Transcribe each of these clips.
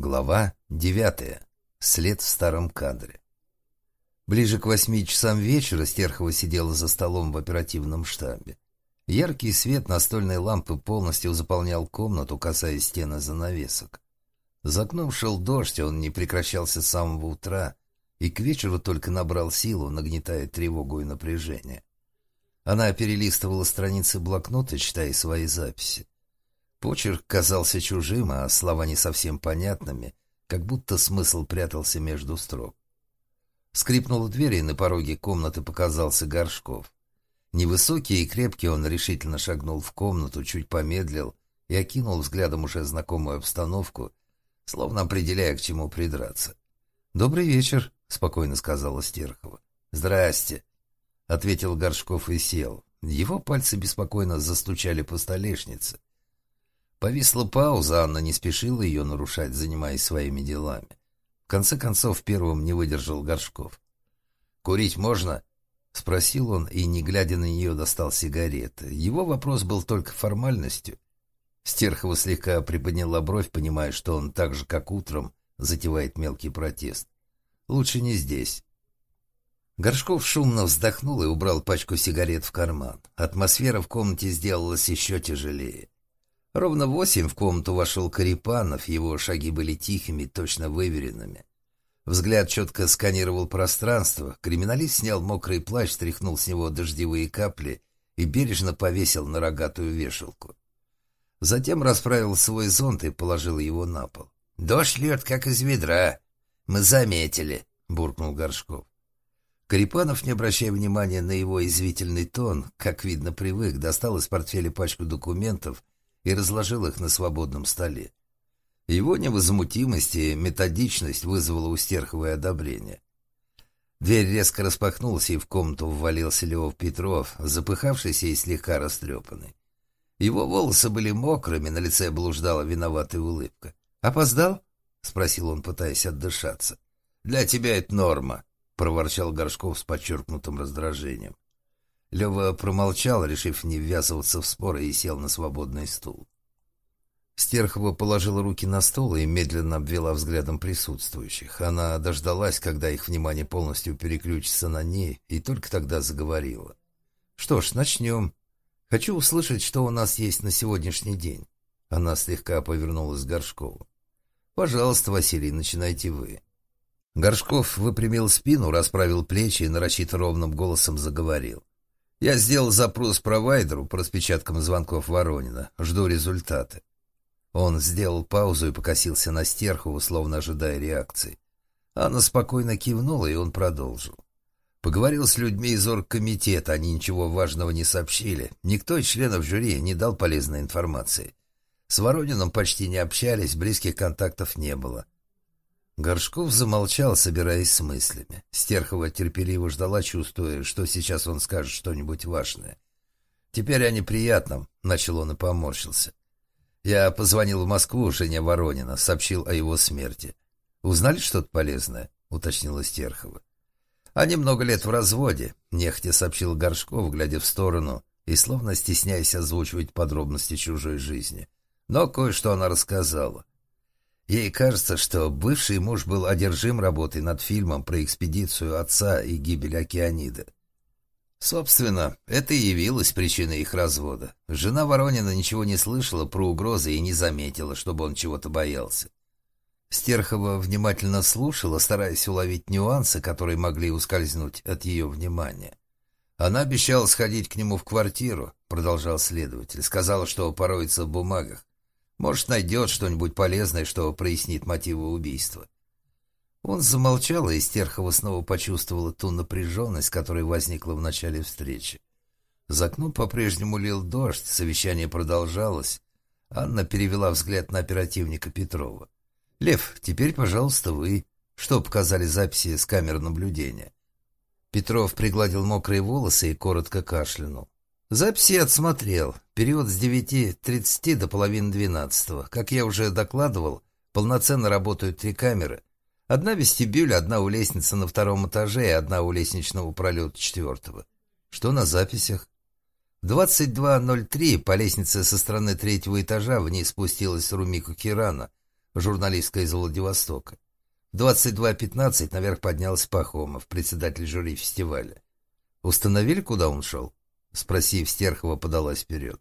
Глава девятая. След в старом кадре. Ближе к восьми часам вечера Стерхова сидела за столом в оперативном штабе. Яркий свет настольной лампы полностью заполнял комнату, касаясь стены занавесок. За окном шел дождь, он не прекращался с самого утра, и к вечеру только набрал силу, нагнетая тревогу и напряжение. Она перелистывала страницы блокнота, читая свои записи. Почерк казался чужим, а слова не совсем понятными, как будто смысл прятался между строк. Скрипнула дверь, и на пороге комнаты показался Горшков. Невысокий и крепкий он решительно шагнул в комнату, чуть помедлил и окинул взглядом уже знакомую обстановку, словно определяя, к чему придраться. «Добрый вечер», — спокойно сказала Стерхова. «Здрасте», — ответил Горшков и сел. Его пальцы беспокойно застучали по столешнице. Повисла пауза, Анна не спешила ее нарушать, занимаясь своими делами. В конце концов, первым не выдержал Горшков. «Курить можно?» — спросил он, и, не глядя на нее, достал сигареты. Его вопрос был только формальностью. Стерхова слегка приподняла бровь, понимая, что он так же, как утром, затевает мелкий протест. «Лучше не здесь». Горшков шумно вздохнул и убрал пачку сигарет в карман. Атмосфера в комнате сделалась еще тяжелее. Ровно восемь в комнату вошел Карипанов, его шаги были тихими, точно выверенными. Взгляд четко сканировал пространство, криминалист снял мокрый плащ, стряхнул с него дождевые капли и бережно повесил на рогатую вешалку. Затем расправил свой зонт и положил его на пол. «Дождь льет, как из ведра. Мы заметили», — буркнул Горшков. Карипанов, не обращая внимания на его извительный тон, как видно привык, достал из портфеля пачку документов и разложил их на свободном столе. Его невозмутимость и методичность вызвала у одобрение. Дверь резко распахнулась, и в комнату ввалился Лев Петров, запыхавшийся и слегка растрепанный. Его волосы были мокрыми, на лице блуждала виноватая улыбка. «Опоздал?» — спросил он, пытаясь отдышаться. «Для тебя это норма», — проворчал Горшков с подчеркнутым раздражением. Лева промолчал, решив не ввязываться в споры, и сел на свободный стул. Стерхова положила руки на стол и медленно обвела взглядом присутствующих. Она дождалась, когда их внимание полностью переключится на ней, и только тогда заговорила. «Что ж, начнем. Хочу услышать, что у нас есть на сегодняшний день». Она слегка повернулась к Горшкову. «Пожалуйста, Василий, начинайте вы». Горшков выпрямил спину, расправил плечи и нарочито ровным голосом заговорил. Я сделал запрос провайдеру по распечаткам звонков Воронина. Жду результаты. Он сделал паузу и покосился на Стерхову, словно ожидая реакции. Анна спокойно кивнула, и он продолжил. Поговорил с людьми из оргкомитета, они ничего важного не сообщили. Никто из членов жюри не дал полезной информации. С Воронином почти не общались, близких контактов не было. Горшков замолчал, собираясь с мыслями. Стерхова терпеливо ждала, чувствуя, что сейчас он скажет что-нибудь важное. «Теперь о неприятном», — начал он и поморщился. «Я позвонил в Москву жене Воронина, сообщил о его смерти. Узнали что-то полезное?» — уточнила Стерхова. «Они много лет в разводе», — нехотя сообщил Горшков, глядя в сторону и словно стесняясь озвучивать подробности чужой жизни. Но кое-что она рассказала. Ей кажется, что бывший муж был одержим работой над фильмом про экспедицию отца и гибель Океанида. Собственно, это и явилось причиной их развода. Жена Воронина ничего не слышала про угрозы и не заметила, чтобы он чего-то боялся. Стерхова внимательно слушала, стараясь уловить нюансы, которые могли ускользнуть от ее внимания. «Она обещала сходить к нему в квартиру», — продолжал следователь. Сказала, что пороется в бумагах. Может, найдет что-нибудь полезное, что прояснит мотивы убийства. Он замолчал, и Стерхова снова почувствовала ту напряженность, которая возникла в начале встречи. За окном по-прежнему лил дождь, совещание продолжалось. Анна перевела взгляд на оперативника Петрова. «Лев, теперь, пожалуйста, вы. Что показали записи с камер наблюдения?» Петров пригладил мокрые волосы и коротко кашлянул. Записи отсмотрел. Период с 9.30 до половины 12. Как я уже докладывал, полноценно работают три камеры. Одна вестибюль, одна у лестницы на втором этаже и одна у лестничного пролета четвертого. Что на записях? В 22.03 по лестнице со стороны третьего этажа вниз спустилась Румику Кирана. журналистка из Владивостока. В 22.15 наверх поднялся Пахомов, председатель жюри фестиваля. «Установили, куда он шел?» Спросив, Стерхова подалась вперед.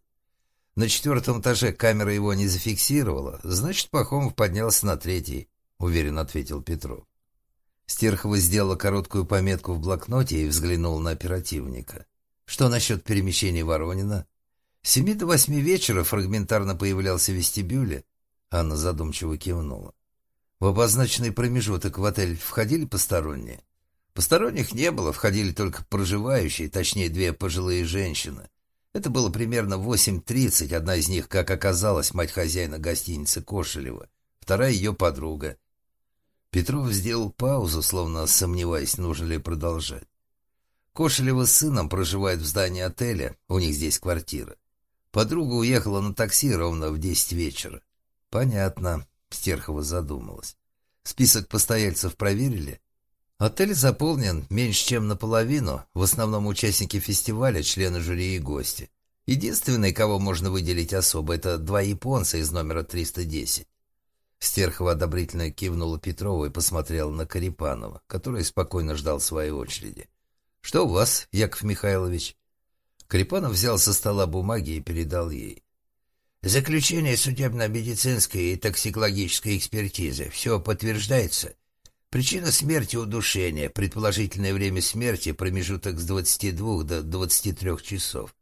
На четвертом этаже камера его не зафиксировала, значит, Пахомов поднялся на третий, уверенно ответил Петров. Стерхова сделала короткую пометку в блокноте и взглянула на оперативника. Что насчет перемещения Воронина? С семи до восьми вечера фрагментарно появлялся в вестибюле. Анна задумчиво кивнула. В обозначенный промежуток в отель входили посторонние? Посторонних не было, входили только проживающие, точнее, две пожилые женщины. Это было примерно в 8.30, одна из них, как оказалось, мать хозяина гостиницы Кошелева, вторая ее подруга. Петров сделал паузу, словно сомневаясь, нужно ли продолжать. Кошелева с сыном проживает в здании отеля, у них здесь квартира. Подруга уехала на такси ровно в десять вечера. Понятно, Стерхова задумалась. Список постояльцев проверили? Отель заполнен меньше, чем наполовину, в основном участники фестиваля, члены жюри и гости. Единственный, кого можно выделить особо, это два японца из номера 310. Стерхова одобрительно кивнула Петрову и посмотрела на Карипанова, который спокойно ждал своей очереди. «Что у вас, Яков Михайлович?» Карипанов взял со стола бумаги и передал ей. «Заключение судебно-медицинской и токсикологической экспертизы. Все подтверждается. Причина смерти – удушение. Предположительное время смерти – промежуток с 22 до 23 часов.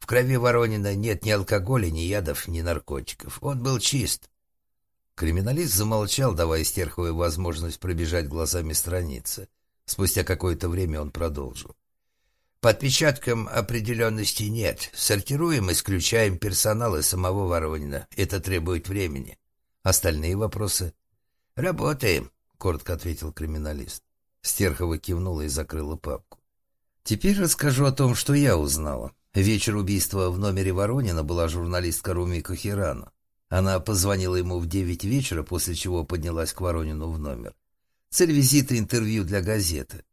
В крови Воронина нет ни алкоголя, ни ядов, ни наркотиков. Он был чист. Криминалист замолчал, давая Стерховой возможность пробежать глазами страницы. Спустя какое-то время он продолжил. По определенности нет. Сортируем, исключаем персонал и самого Воронина. Это требует времени. Остальные вопросы? Работаем, коротко ответил криминалист. Стерхова кивнула и закрыла папку. Теперь расскажу о том, что я узнала. Вечер убийства в номере Воронина была журналистка Руми Кухирана. Она позвонила ему в девять вечера, после чего поднялась к Воронину в номер. Цель визита – интервью для газеты.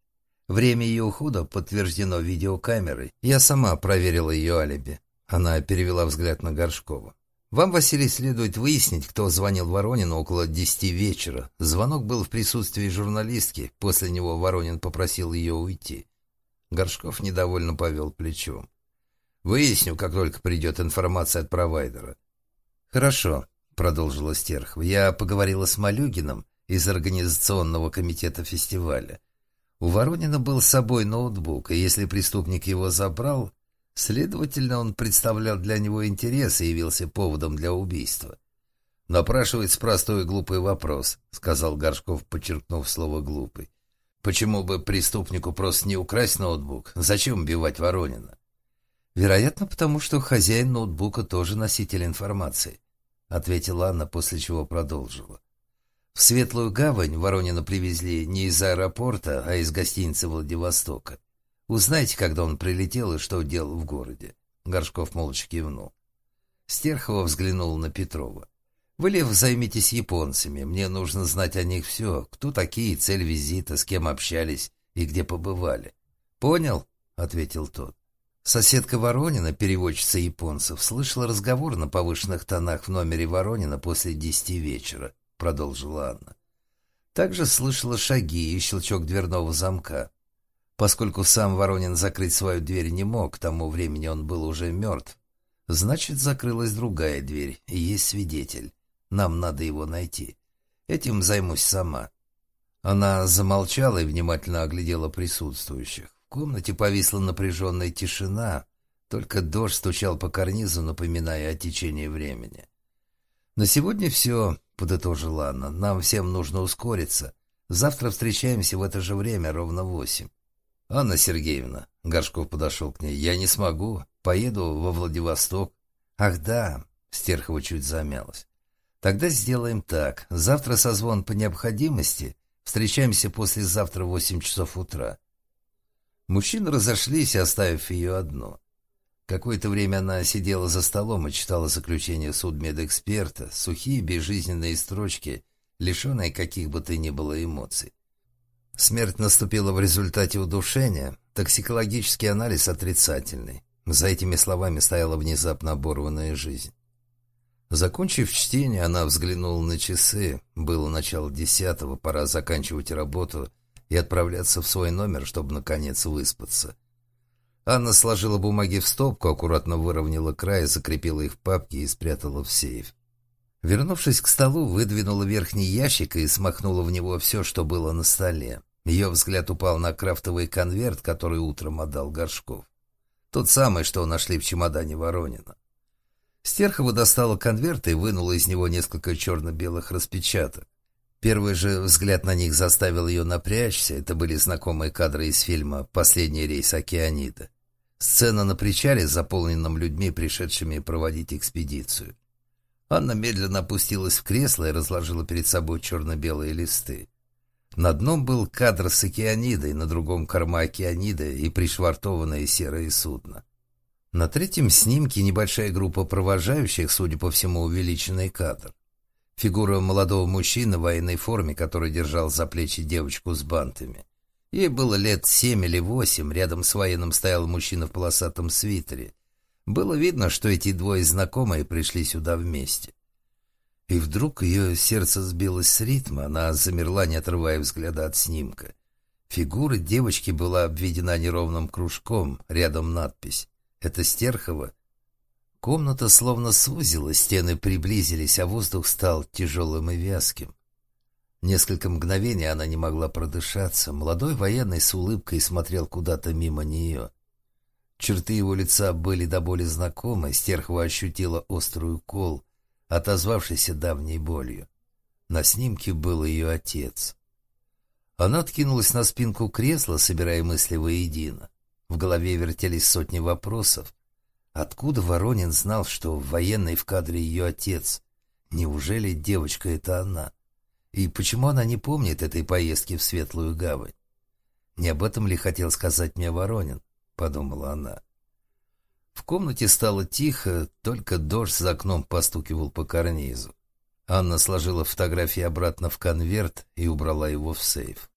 Время ее ухода подтверждено видеокамерой. Я сама проверила ее алиби. Она перевела взгляд на Горшкова. «Вам, Василий, следует выяснить, кто звонил Воронину около десяти вечера. Звонок был в присутствии журналистки. После него Воронин попросил ее уйти». Горшков недовольно повел плечом. «Выясню, как только придет информация от провайдера». «Хорошо», — продолжила Стерхова. «Я поговорила с Малюгиным из организационного комитета фестиваля. У Воронина был с собой ноутбук, и если преступник его забрал, следовательно, он представлял для него интерес и явился поводом для убийства. «Напрашивается простой и глупый вопрос», — сказал Горшков, подчеркнув слово «глупый». «Почему бы преступнику просто не украсть ноутбук? Зачем убивать Воронина?» «Вероятно, потому что хозяин ноутбука тоже носитель информации», — ответила Анна, после чего продолжила. В Светлую Гавань Воронина привезли не из аэропорта, а из гостиницы Владивостока. Узнайте, когда он прилетел и что делал в городе. Горшков молча кивнул. Стерхова взглянул на Петрова. «Вы, Лев, займитесь японцами. Мне нужно знать о них все. Кто такие, цель визита, с кем общались и где побывали». «Понял?» — ответил тот. Соседка Воронина, переводчица японцев, слышала разговор на повышенных тонах в номере Воронина после десяти вечера. — продолжила Анна. Также слышала шаги и щелчок дверного замка. Поскольку сам Воронин закрыть свою дверь не мог, к тому времени он был уже мертв. Значит, закрылась другая дверь, и есть свидетель. Нам надо его найти. Этим займусь сама. Она замолчала и внимательно оглядела присутствующих. В комнате повисла напряженная тишина, только дождь стучал по карнизу, напоминая о течении времени. «На сегодня все», — подытожила Анна. «Нам всем нужно ускориться. Завтра встречаемся в это же время, ровно восемь». «Анна Сергеевна», — Горшков подошел к ней, — «я не смогу. Поеду во Владивосток». «Ах да», — Стерхова чуть замялась. «Тогда сделаем так. Завтра созвон по необходимости. Встречаемся послезавтра в восемь часов утра». Мужчины разошлись, оставив ее одну. Какое-то время она сидела за столом и читала заключение судмедэксперта, сухие безжизненные строчки, лишенные каких бы то ни было эмоций. Смерть наступила в результате удушения, токсикологический анализ отрицательный. За этими словами стояла внезапно оборванная жизнь. Закончив чтение, она взглянула на часы. Было начало десятого, пора заканчивать работу и отправляться в свой номер, чтобы, наконец, выспаться. Анна сложила бумаги в стопку, аккуратно выровняла край, закрепила их в папке и спрятала в сейф. Вернувшись к столу, выдвинула верхний ящик и смахнула в него все, что было на столе. Ее взгляд упал на крафтовый конверт, который утром отдал Горшков. Тот самый, что нашли в чемодане Воронина. Стерхова достала конверт и вынула из него несколько черно-белых распечаток. Первый же взгляд на них заставил ее напрячься. Это были знакомые кадры из фильма «Последний рейс Океанида». Сцена на причале, заполненном людьми, пришедшими проводить экспедицию. Анна медленно опустилась в кресло и разложила перед собой черно-белые листы. На одном был кадр с океанидой, на другом — корма океанида и пришвартованное серое судно. На третьем снимке небольшая группа провожающих, судя по всему, увеличенный кадр. Фигура молодого мужчины в военной форме, который держал за плечи девочку с бантами. Ей было лет семь или восемь, рядом с военным стоял мужчина в полосатом свитере. Было видно, что эти двое знакомые пришли сюда вместе. И вдруг ее сердце сбилось с ритма, она замерла, не отрывая взгляда от снимка. Фигура девочки была обведена неровным кружком, рядом надпись «Это Стерхова». Комната словно сузилась, стены приблизились, а воздух стал тяжелым и вязким. Несколько мгновений она не могла продышаться. Молодой военный с улыбкой смотрел куда-то мимо нее. Черты его лица были до боли знакомы, Стерхова ощутила острый укол, отозвавшийся давней болью. На снимке был ее отец. Она откинулась на спинку кресла, собирая мысли воедино. В голове вертелись сотни вопросов. Откуда Воронин знал, что в военной в кадре ее отец? Неужели девочка — это она? И почему она не помнит этой поездки в Светлую Гавань? Не об этом ли хотел сказать мне Воронин? — подумала она. В комнате стало тихо, только дождь за окном постукивал по карнизу. Анна сложила фотографии обратно в конверт и убрала его в сейф.